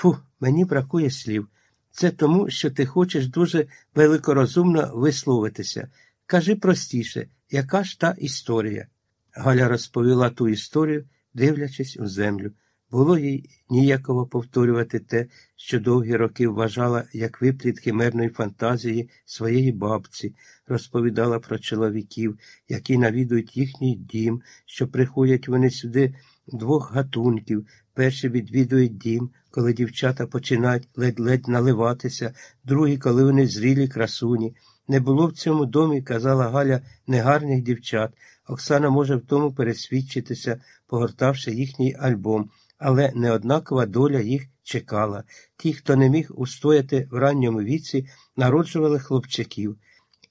Фу, мені бракує слів. Це тому, що ти хочеш дуже великорозумно висловитися. Кажи простіше, яка ж та історія? Галя розповіла ту історію, дивлячись у землю. Було їй ніяково повторювати те, що довгі роки вважала як виплід химерної фантазії своєї бабці, розповідала про чоловіків, які навідують їхній дім, що приходять вони сюди двох гатунків. Перші відвідують дім, коли дівчата починають ледь-ледь наливатися, другі, коли вони зрілі красуні. Не було в цьому домі, казала Галя, негарних дівчат. Оксана може в тому пересвідчитися, погортавши їхній альбом, але неоднакова доля їх чекала. Ті, хто не міг устояти в ранньому віці, народжували хлопчаків,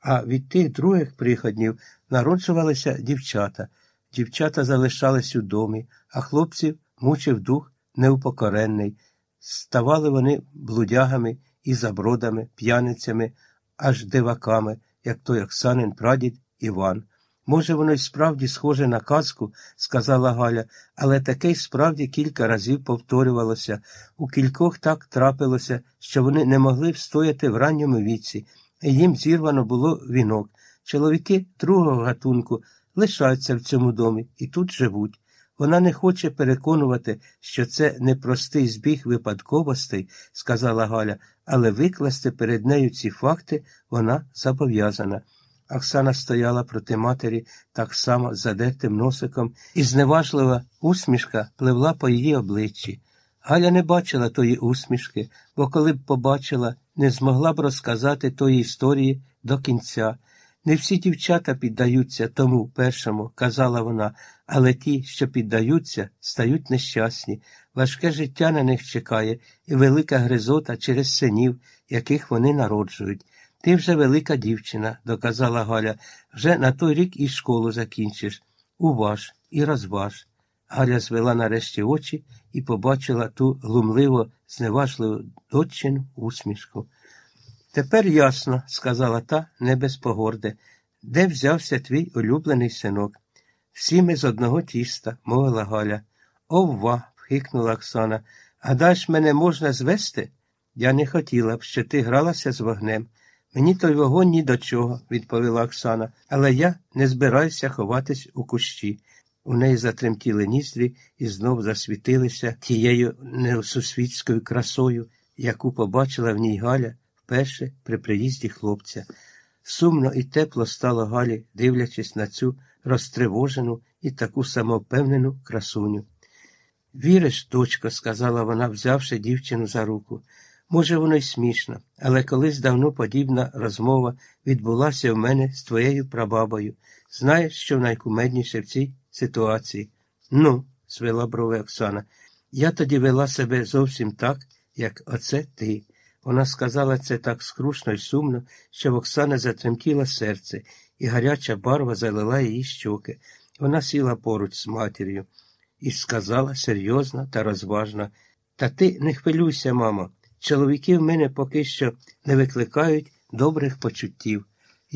а від тих других приходнів народжувалися дівчата. Дівчата залишались у домі, а хлопців мучив дух неупокоренний. Ставали вони блудягами і забродами, п'яницями, аж диваками, як той Оксанин прадід Іван. Може, воно й справді схоже на казку, сказала Галя, але таке й справді кілька разів повторювалося. У кількох так трапилося, що вони не могли встояти в ранньому віці, і їм зірвано було вінок. Чоловіки другого гатунку лишаються в цьому домі і тут живуть. Вона не хоче переконувати, що це непростий збіг випадковостей, сказала Галя, але викласти перед нею ці факти вона зобов'язана. Оксана стояла проти матері так само задертим носиком, і зневажлива усмішка пливла по її обличчі. Галя не бачила тої усмішки, бо коли б побачила, не змогла б розказати тої історії до кінця. Не всі дівчата піддаються тому першому, казала вона, але ті, що піддаються, стають нещасні. Важке життя на них чекає і велика гризота через синів, яких вони народжують. Ти вже велика дівчина, доказала Галя, вже на той рік і школу закінчиш. Уваж і розваж. Галя звела нарешті очі і побачила ту глумливо, зневажливу дочину усмішку. Тепер ясно, сказала та не без погорди, де взявся твій улюблений синок. Всі ми з одного тіста, мовила Галя. Овва, вхикнула Оксана. Гадаєш, мене можна звести? Я не хотіла б, що ти гралася з вогнем. Мені той вогонь ні до чого, відповіла Оксана, але я не збираюся ховатись у кущі. У неї затремтіли ніздрі і знов засвітилися тією несусвітською красою, яку побачила в ній Галя вперше при приїзді хлопця. Сумно і тепло стало Галі, дивлячись на цю розтривожену і таку самовпевнену красуню. Віриш, дочко, сказала вона, взявши дівчину за руку. Може, воно й смішно, але колись давно подібна розмова відбулася в мене з твоєю прабабою. Знаєш, що найкумедніше в цій ситуації? Ну, звела брови Оксана, я тоді вела себе зовсім так, як оце ти. Вона сказала це так скрушно й сумно, що в Оксани затремтіло серце, і гаряча барва залила її щоки. Вона сіла поруч з матір'ю і сказала серйозно та розважно Та ти не хвилюйся, мамо. Чоловіки в мене поки що не викликають добрих почуттів.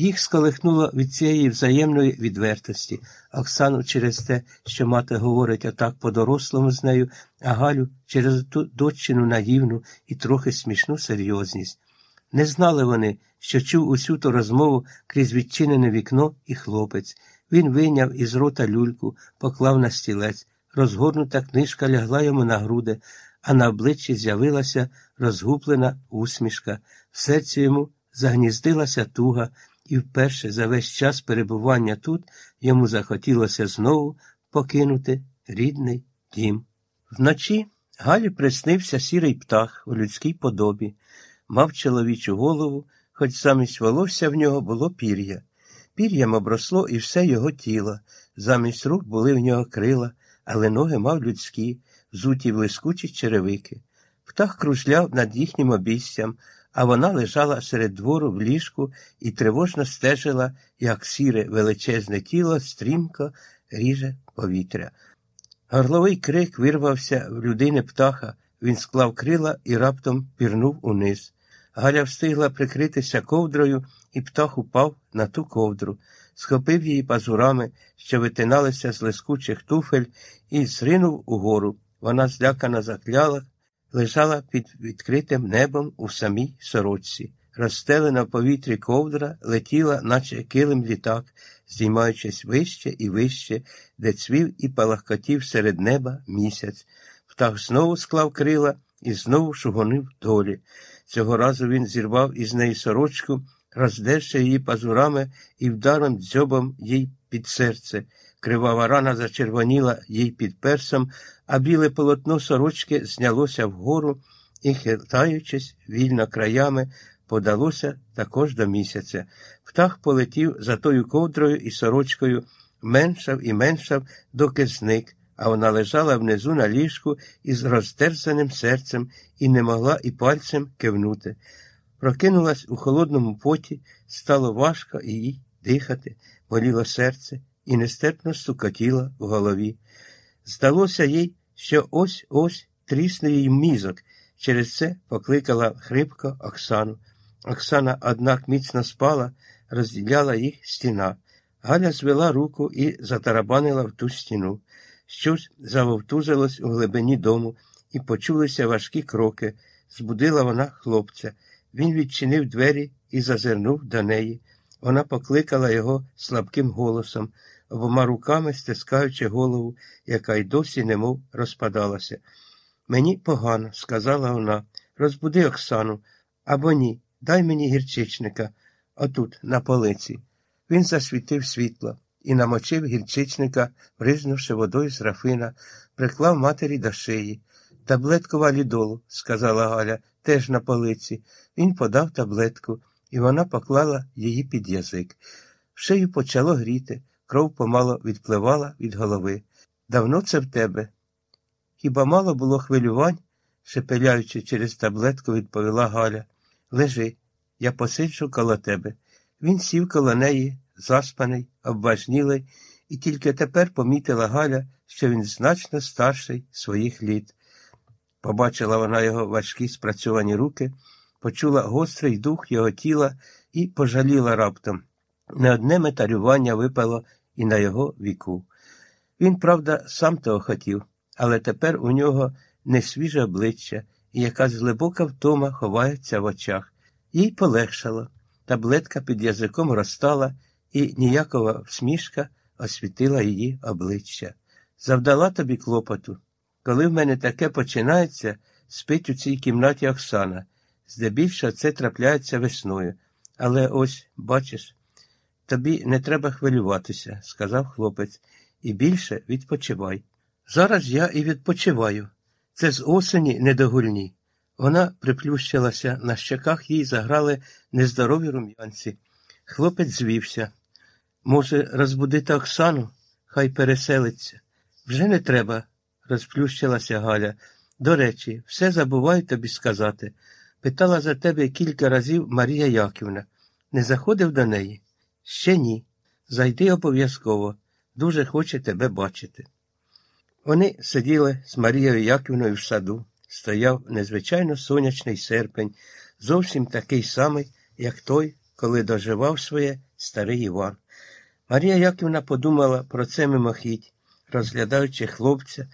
Їх сколихнуло від цієї взаємної відвертості. Оксану через те, що мати говорить отак по-дорослому з нею, а Галю через ту доччину наївну і трохи смішну серйозність. Не знали вони, що чув усю ту розмову крізь відчинене вікно і хлопець. Він вийняв із рота люльку, поклав на стілець. Розгорнута книжка лягла йому на груди, а на обличчі з'явилася розгублена усмішка. В серці йому загніздилася туга і вперше за весь час перебування тут йому захотілося знову покинути рідний дім. Вночі Галі приснився сірий птах у людській подобі, мав чоловічу голову, хоч замість волосся в нього було пір'я. Пір'ям обросло і все його тіло. Замість рук були в нього крила, але ноги мав людські, взуті в лискучі черевики. Птах кружляв над їхнім обійстям, а вона лежала серед двору в ліжку і тривожно стежила, як сіре величезне тіло стрімко ріже повітря. Горловий крик вирвався в людини птаха, він склав крила і раптом пірнув униз. Галя встигла прикритися ковдрою, і птах упав на ту ковдру, схопив її пазурами, що витиналися з лискучих туфель, і зринув угору. Вона злякано закляла, лежала під відкритим небом у самій сорочці. Розстелена в повітрі ковдра летіла, наче килим літак, здіймаючись вище і вище, де цвів і палахкотів серед неба місяць. Птах знову склав крила і знову шугонив долі. Цього разу він зірвав із неї сорочку, роздерши її пазурами і вдаром дзьобом їй під серце. Кривава рана зачервоніла їй під персом, а біле полотно сорочки знялося вгору і, хитаючись вільно краями, подалося також до місяця. Птах полетів за тою ковдрою і сорочкою, меншав і меншав, доки зник, а вона лежала внизу на ліжку із розтерзаним серцем і не могла і пальцем кивнути. Прокинулась у холодному поті, стало важко їй дихати, боліло серце і нестерпно стукотіла в голові. Здалося їй, що ось ось трісне їй мізок. Через це покликала хрипко Оксану. Оксана, однак, міцно спала, розділяла їх стіна. Галя звела руку і затарабанила в ту стіну. Щось завовтузилось у глибині дому, і почулися важкі кроки. Збудила вона хлопця. Він відчинив двері і зазирнув до неї. Вона покликала його слабким голосом, обома руками стискаючи голову, яка й досі немов розпадалася. Мені погано, сказала вона. Розбуди Оксану або ні. Дай мені гірчичника, отут, на полиці. Він засвітив світло і намочив гірчичника, бризнувши водою з графина, приклав матері до шиї. Таблетку валідолу, сказала Галя, теж на полиці. Він подав таблетку, і вона поклала її під язик. В Шию почало гріти, кров помало відпливала від голови. Давно це в тебе? Хіба мало було хвилювань? шепеляючи через таблетку, відповіла Галя. Лежи, я посиджу коло тебе. Він сів коло неї, заспаний, обважнілий, і тільки тепер помітила Галя, що він значно старший своїх літ. Побачила вона його важкі спрацьовані руки, почула гострий дух його тіла і пожаліла раптом. Не одне метарювання випало і на його віку. Він, правда, сам того хотів, але тепер у нього не свіже обличчя, і якась глибока втома ховається в очах. Їй полегшало. Таблетка під язиком розтала, і ніякова всмішка освітила її обличчя. Завдала тобі клопоту. Коли в мене таке починається, спить у цій кімнаті Оксана. Здебільшого це трапляється весною. Але ось, бачиш, тобі не треба хвилюватися, сказав хлопець, і більше відпочивай. Зараз я і відпочиваю. Це з осені недогульні. Вона приплющилася, на щеках їй заграли нездорові рум'янці. Хлопець звівся. Може, розбудити Оксану, хай переселиться. Вже не треба, розплющилася Галя. До речі, все забуваю тобі сказати. Питала за тебе кілька разів Марія Яківна. Не заходив до неї? Ще ні. Зайди обов'язково. Дуже хоче тебе бачити. Вони сиділи з Марією Яківною в саду. Стояв незвичайно сонячний серпень, зовсім такий самий, як той, коли доживав своє старий Іван. Марія Яківна подумала про це мимохідь, розглядаючи хлопця,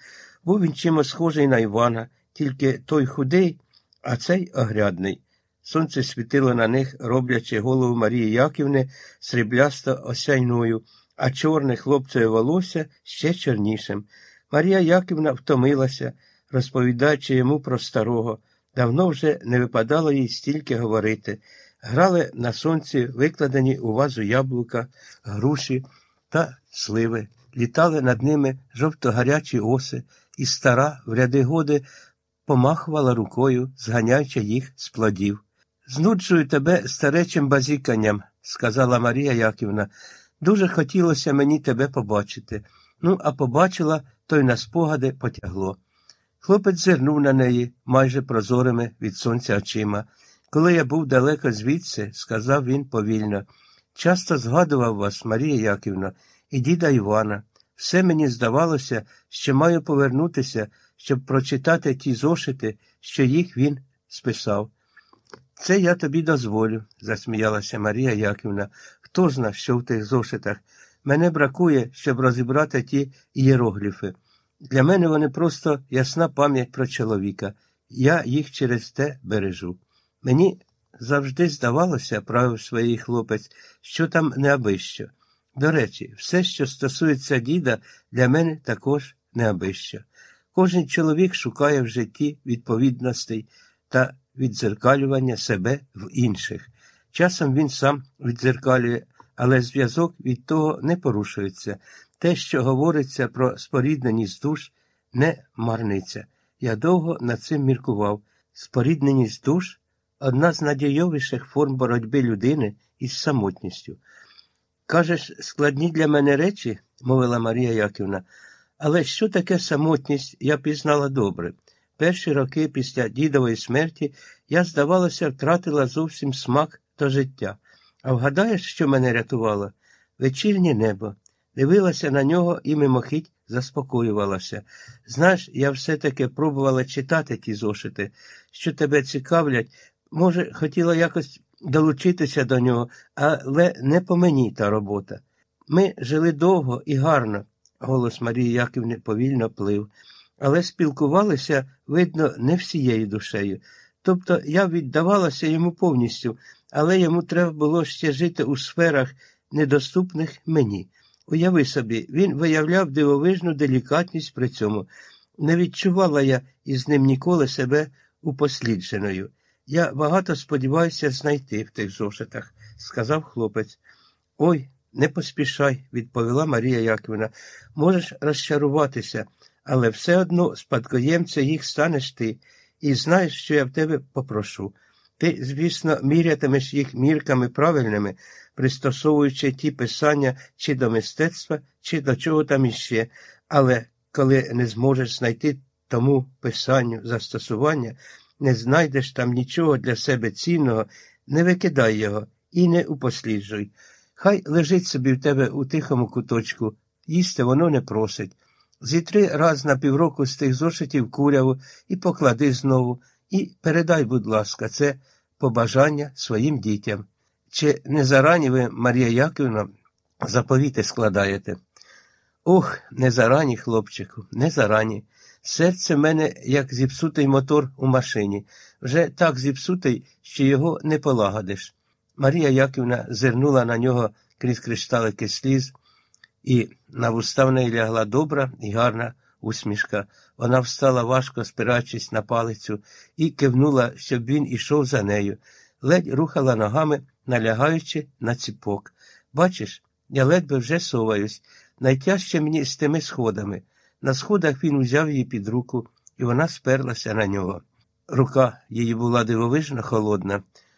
був він чимось схожий на Івана, тільки той худий, а цей огрядний. Сонце світило на них, роблячи голову Марії Яківни сріблясто осяйною, а чорне хлопцеве волосся ще чорнішим. Марія Яківна втомилася, розповідаючи йому про старого. Давно вже не випадало їй стільки говорити. Грали на сонці викладені у вазу яблука, груші та сливи, літали над ними жовто-гарячі оси, і стара в ряди годи помахувала рукою, зганяючи їх з плодів. Знуджую тебе старечим базіканням, сказала Марія Яківна. Дуже хотілося мені тебе побачити. Ну, а побачила, то й на спогади потягло. Хлопець зирнув на неї майже прозорими від сонця очима. Коли я був далеко звідси, сказав він повільно, часто згадував вас, Марія Яківна, і діда Івана. Все мені здавалося, що маю повернутися, щоб прочитати ті зошити, що їх він списав. Це я тобі дозволю, засміялася Марія Яківна. Хто зна, що в тих зошитах. Мене бракує, щоб розібрати ті ієрогліфи. Для мене вони просто ясна пам'ять про чоловіка. я їх через те бережу. Мені завжди здавалося, правив своїй хлопець, що там не абищо. До речі, все, що стосується діда, для мене також не абищо. Кожен чоловік шукає в житті відповідностей та відзеркалювання себе в інших. Часом він сам відзеркалює, але зв'язок від того не порушується. Те, що говориться про спорідненість душ, не марниця. Я довго над цим міркував. Спорідненість душ одна з надійовіших форм боротьби людини із самотністю. Кажеш, складні для мене речі, мовила Марія Яківна, але що таке самотність, я пізнала добре. Перші роки після дідової смерті я, здавалося, втратила зовсім смак до життя. А вгадаєш, що мене рятувало? Вечірнє небо. Дивилася на нього і мимохідь заспокоювалася. Знаєш, я все-таки пробувала читати ті зошити, що тебе цікавлять. Може, хотіла якось долучитися до нього, але не по мені та робота. Ми жили довго і гарно, голос Марії Яківни повільно плив, але спілкувалися, видно, не всією душею. Тобто я віддавалася йому повністю, але йому треба було ще жити у сферах, недоступних мені. Уяви собі, він виявляв дивовижну делікатність при цьому. Не відчувала я із ним ніколи себе упослідженою. Я багато сподіваюся знайти в тих зошитах, сказав хлопець. Ой, не поспішай, відповіла Марія Яківна. Можеш розчаруватися, але все одно спадкоємця їх станеш ти, і знаєш, що я в тебе попрошу. Ти, звісно, мірятимеш їх мірками правильними, пристосовуючи ті писання чи до мистецтва, чи до чого там іще, але коли не зможеш знайти тому писанню застосування, не знайдеш там нічого для себе цінного, не викидай його і не упосліджуй. Хай лежить собі в тебе у тихому куточку, їсти воно не просить. Зітри раз на півроку з тих зошитів куряву і поклади знову, і передай, будь ласка, це побажання своїм дітям. Чи не зарані ви, Марія Яківна, заповіти складаєте? Ох, не зарані, хлопчику, не зарані. Серце в мене, як зіпсутий мотор у машині, вже так зіпсутий, що його не полагодиш. Марія Яківна зирнула на нього крізь кришталики сліз, і на вуста в неї лягла добра і гарна усмішка. Вона встала важко, спираючись на палицю, і кивнула, щоб він ішов за нею, ледь рухала ногами, налягаючи на ціпок. Бачиш, я ледве вже соваюсь. Найтяжче мені з тими сходами. На сходах він узяв її під руку, і вона сперлася на нього. Рука її була дивовижно холодна.